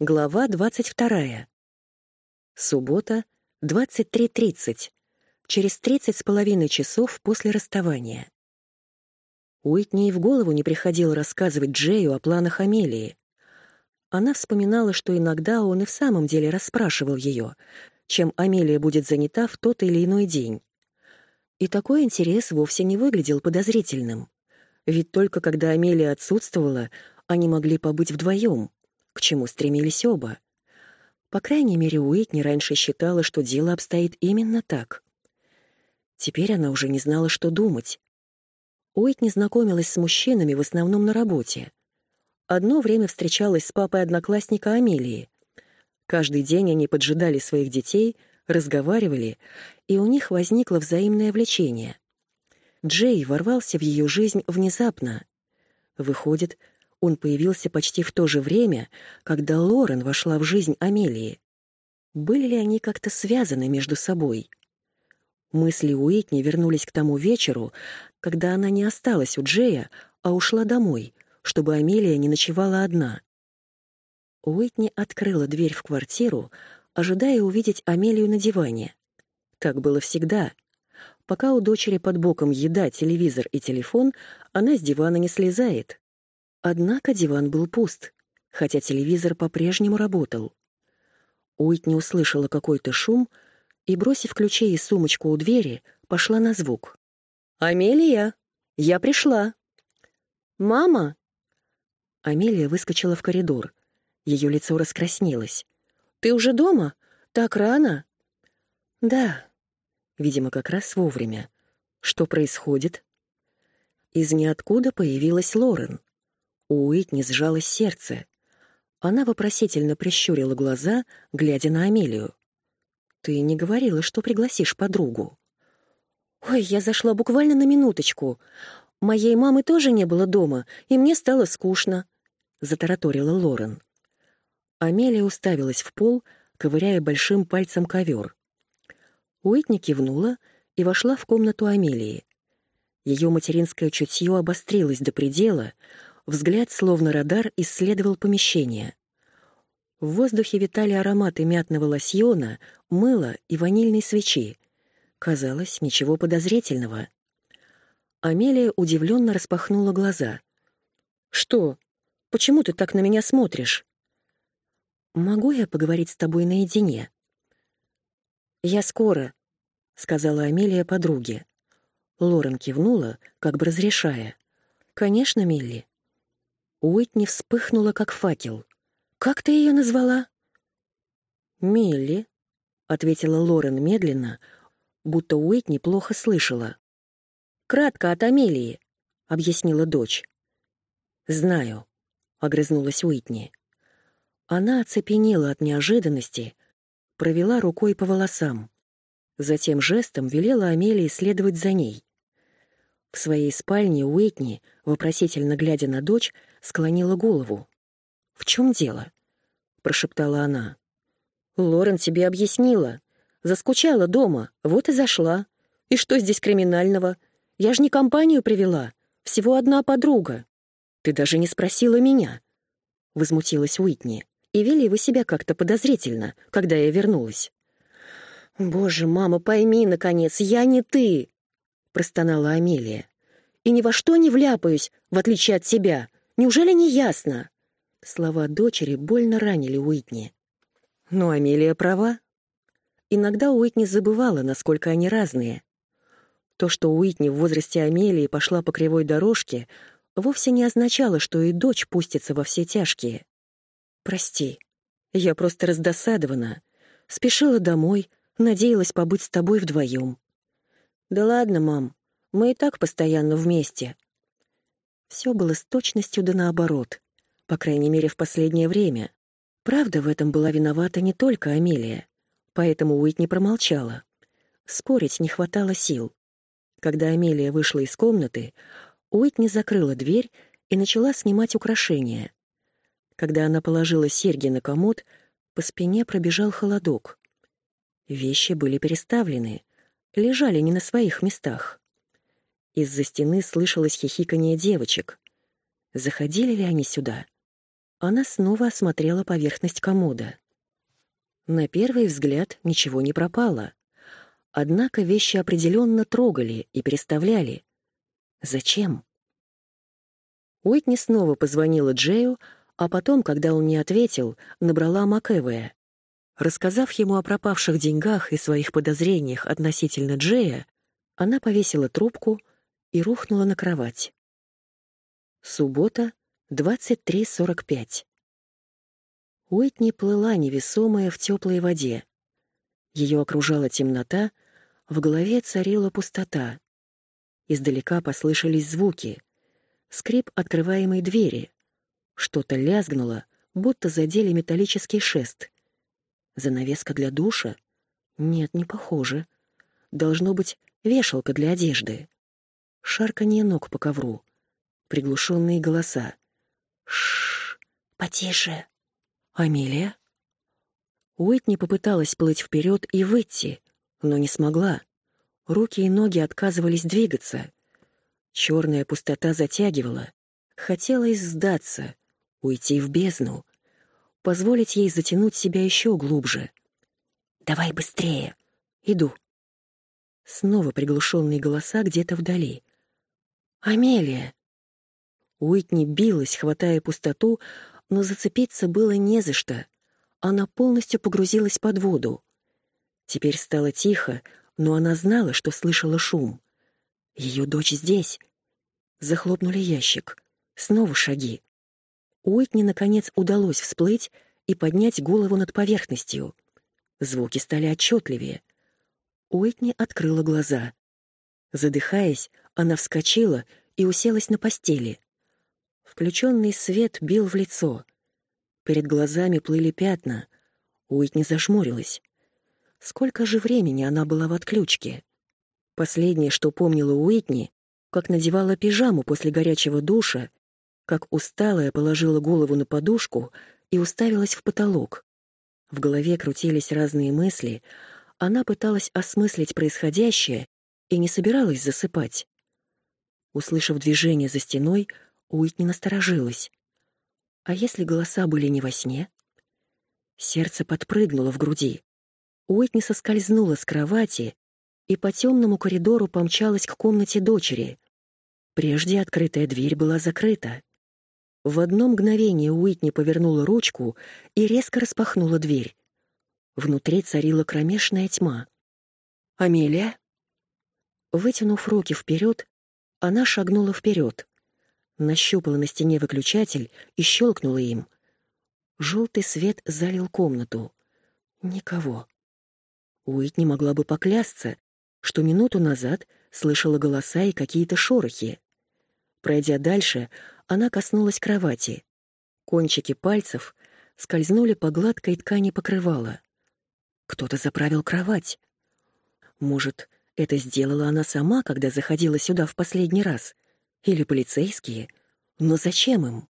Глава 22. Суббота, 23.30. Через 30 с половиной часов после расставания. Уитни и в голову не приходило рассказывать Джею о планах Амелии. Она вспоминала, что иногда он и в самом деле расспрашивал ее, чем Амелия будет занята в тот или иной день. И такой интерес вовсе не выглядел подозрительным. Ведь только когда Амелия отсутствовала, они могли побыть вдвоем — к чему стремились оба. По крайней мере, Уитни раньше считала, что дело обстоит именно так. Теперь она уже не знала, что думать. Уитни знакомилась с мужчинами в основном на работе. Одно время встречалась с папой одноклассника Амелии. Каждый день они поджидали своих детей, разговаривали, и у них возникло взаимное влечение. Джей ворвался в ее жизнь внезапно. Выходит, он появился почти в то же время, когда Лорен вошла в жизнь Амелии. Были ли они как-то связаны между собой? Мысли Уитни вернулись к тому вечеру, когда она не осталась у Джея, а ушла домой, чтобы Амелия не ночевала одна. Уитни открыла дверь в квартиру, ожидая увидеть Амелию на диване. Так было всегда. Пока у дочери под боком еда, телевизор и телефон, она с дивана не слезает. Однако диван был пуст, хотя телевизор по-прежнему работал. Уитни услышала какой-то шум и, бросив ключи и сумочку у двери, пошла на звук. «Амелия, я пришла!» «Мама!» Амелия выскочила в коридор. Ее лицо раскраснелось. «Ты уже дома? Так рано?» «Да». Видимо, как раз вовремя. «Что происходит?» Из ниоткуда появилась Лорен. У Уитни сжалось сердце. Она вопросительно прищурила глаза, глядя на Амелию. «Ты не говорила, что пригласишь подругу?» «Ой, я зашла буквально на минуточку. Моей мамы тоже не было дома, и мне стало скучно», — затараторила Лорен. Амелия уставилась в пол, ковыряя большим пальцем ковер. Уитни кивнула и вошла в комнату Амелии. Ее материнское чутье обострилось до предела, Взгляд, словно радар, исследовал помещение. В воздухе витали ароматы мятного лосьона, мыла и ванильной свечи. Казалось, ничего подозрительного. Амелия удивленно распахнула глаза. «Что? Почему ты так на меня смотришь?» «Могу я поговорить с тобой наедине?» «Я скоро», — сказала Амелия подруге. Лорен кивнула, как бы разрешая. «Конечно, Милли». Уитни вспыхнула, как факел. «Как ты ее назвала?» «Милли», — ответила Лорен медленно, будто Уитни плохо слышала. «Кратко от Амелии», — объяснила дочь. «Знаю», — огрызнулась Уитни. Она оцепенела от неожиданности, провела рукой по волосам. Затем жестом велела Амелии следовать за ней. В своей спальне Уитни, вопросительно глядя на дочь, склонила голову. «В чем дело?» — прошептала она. «Лорен тебе объяснила. Заскучала дома, вот и зашла. И что здесь криминального? Я ж не компанию привела, всего одна подруга. Ты даже не спросила меня», — возмутилась Уитни. «И вели вы себя как-то подозрительно, когда я вернулась». «Боже, мама, пойми, наконец, я не ты!» Простонала Амелия. «И ни во что не вляпаюсь, в отличие от тебя. Неужели не ясно?» Слова дочери больно ранили Уитни. Но Амелия права. Иногда Уитни забывала, насколько они разные. То, что Уитни в возрасте Амелии пошла по кривой дорожке, вовсе не означало, что и дочь пустится во все тяжкие. «Прости, я просто раздосадована. Спешила домой, надеялась побыть с тобой вдвоем. «Да ладно, мам, мы и так постоянно вместе». Все было с точностью да наоборот, по крайней мере, в последнее время. Правда, в этом была виновата не только Амелия, поэтому Уитни промолчала. Спорить не хватало сил. Когда Амелия вышла из комнаты, Уитни закрыла дверь и начала снимать украшения. Когда она положила серьги на комод, по спине пробежал холодок. Вещи были переставлены, лежали не на своих местах. Из-за стены слышалось хихиканье девочек. Заходили ли они сюда? Она снова осмотрела поверхность комода. На первый взгляд ничего не пропало. Однако вещи определенно трогали и переставляли. Зачем? Уитни снова позвонила Джею, а потом, когда он не ответил, набрала МакЭвэя. Рассказав ему о пропавших деньгах и своих подозрениях относительно Джея, она повесила трубку и рухнула на кровать. Суббота, 23.45. Уитни плыла невесомая в теплой воде. Ее окружала темнота, в голове царила пустота. Издалека послышались звуки. Скрип открываемой двери. Что-то лязгнуло, будто задели металлический шест. Занавеска для душа? Нет, не похоже. Должно быть, вешалка для одежды. Шарканье ног по ковру приглушенные голоса. Шш, потише. Амелия? Уитни попыталась плыть вперед и выйти, но не смогла. Руки и ноги отказывались двигаться. Черная пустота затягивала. Хотелось сдаться, уйти в бездну, позволить ей затянуть себя еще глубже. «Давай быстрее!» «Иду». Снова приглушенные голоса где-то вдали. «Амелия!» Уитни билась, хватая пустоту, но зацепиться было не за что. Она полностью погрузилась под воду. Теперь стало тихо, но она знала, что слышала шум. Ее дочь здесь. Захлопнули ящик. Снова шаги. Уитни, наконец, удалось всплыть и поднять голову над поверхностью. Звуки стали отчетливее. Уитни открыла глаза. Задыхаясь, она вскочила и уселась на постели. Включенный свет бил в лицо. Перед глазами плыли пятна. Уитни зашмурилась. Сколько же времени она была в отключке? Последнее, что помнила Уитни, как надевала пижаму после горячего душа, как усталая положила голову на подушку и уставилась в потолок. В голове крутились разные мысли, она пыталась осмыслить происходящее и не собиралась засыпать. Услышав движение за стеной, Уитни насторожилась. А если голоса были не во сне? Сердце подпрыгнуло в груди. Уитни соскользнула с кровати и по темному коридору помчалась к комнате дочери. Прежде открытая дверь была закрыта. В одно мгновение Уитни повернула ручку и резко распахнула дверь. Внутри царила кромешная тьма. «Амелия?» Вытянув руки вперед, она шагнула вперед нащупала на стене выключатель и щелкнула им. Желтый свет залил комнату. Никого. Уитни могла бы поклясться, что минуту назад слышала голоса и какие-то шорохи. Пройдя дальше, она коснулась кровати. Кончики пальцев скользнули по гладкой ткани покрывала. Кто-то заправил кровать. Может, это сделала она сама, когда заходила сюда в последний раз? Или полицейские. Но зачем им?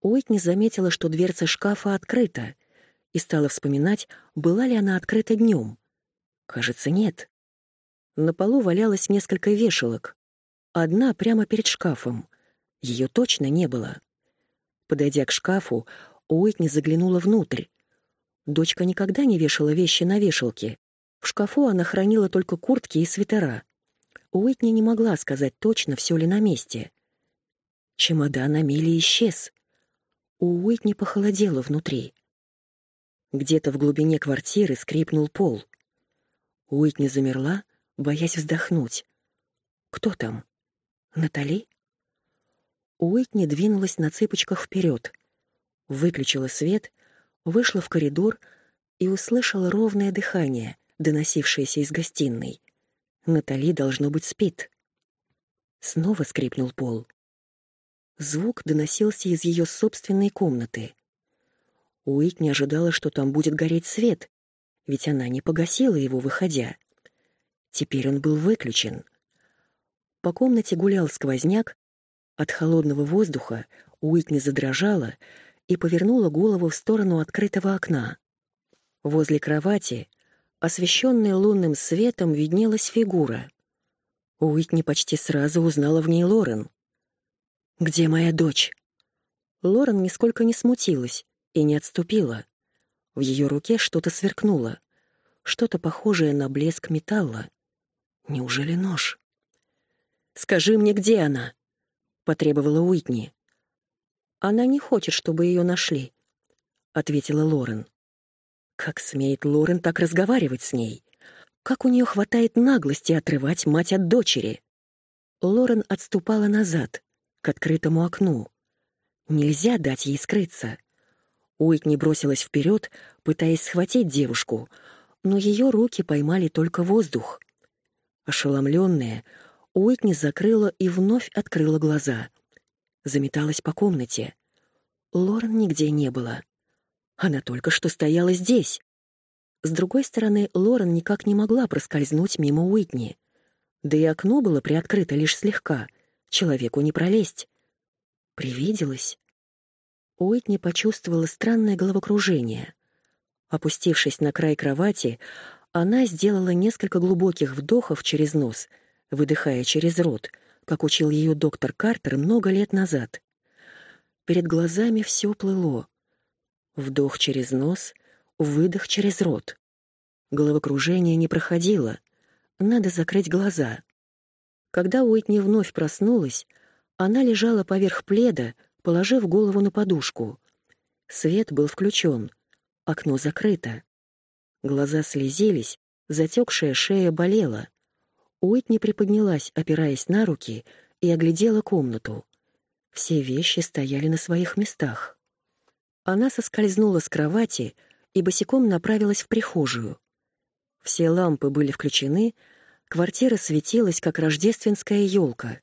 Уитни заметила, что дверца шкафа открыта, и стала вспоминать, была ли она открыта днем. Кажется, нет. На полу валялось несколько вешалок. Одна прямо перед шкафом. Ее точно не было. Подойдя к шкафу, Уитни заглянула внутрь. Дочка никогда не вешала вещи на вешалке. В шкафу она хранила только куртки и свитера. Уитни не могла сказать точно, все ли на месте. Чемодан Амели исчез. У Уитни похолодело внутри. Где-то в глубине квартиры скрипнул пол. Уитни замерла, боясь вздохнуть. «Кто там? Натали?» Уитни двинулась на цыпочках вперед, выключила свет, вышла в коридор и услышала ровное дыхание, доносившееся из гостиной. Натали, должно быть, спит. Снова скрипнул пол. Звук доносился из ее собственной комнаты. Уит не ожидала, что там будет гореть свет, ведь она не погасила его, выходя. Теперь он был выключен. По комнате гулял сквозняк, от холодного воздуха Уитни задрожала и повернула голову в сторону открытого окна. Возле кровати освещенной лунным светом, виднелась фигура. Уитни почти сразу узнала в ней Лорен. «Где моя дочь?» Лорен нисколько не смутилась и не отступила. В ее руке что-то сверкнуло, что-то похожее на блеск металла. Неужели нож? «Скажи мне, где она?» — потребовала Уитни. «Она не хочет, чтобы ее нашли», — ответила Лорен. Как смеет Лорен так разговаривать с ней? Как у нее хватает наглости отрывать мать от дочери? Лорен отступала назад, к открытому окну. Нельзя дать ей скрыться. Уитни бросилась вперед, пытаясь схватить девушку, но ее руки поймали только воздух. Ошеломленная, Уитни закрыла и вновь открыла глаза. Заметалась по комнате. Лорен нигде не было. Она только что стояла здесь. С другой стороны, Лорен никак не могла проскользнуть мимо Уитни. Да и окно было приоткрыто лишь слегка. Человеку не пролезть. Привиделось. Уитни почувствовала странное головокружение. Опустившись на край кровати, она сделала несколько глубоких вдохов через нос, выдыхая через рот, как учил ее доктор Картер много лет назад. Перед глазами все плыло. Вдох через нос, выдох через рот. Головокружение не проходило. Надо закрыть глаза. Когда Уитни вновь проснулась, она лежала поверх пледа, положив голову на подушку. Свет был включен, окно закрыто. Глаза слезились, затекшая шея болела. Уитни приподнялась, опираясь на руки, и оглядела комнату. Все вещи стояли на своих местах. Она соскользнула с кровати и босиком направилась в прихожую. Все лампы были включены, квартира светилась, как рождественская елка.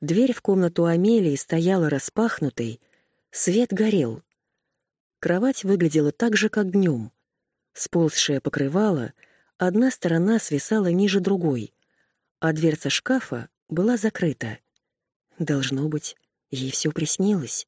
Дверь в комнату Амелии стояла распахнутой, свет горел. Кровать выглядела так же, как днем. Сползшее покрывало, одна сторона свисала ниже другой, а дверца шкафа была закрыта. Должно быть, ей все приснилось.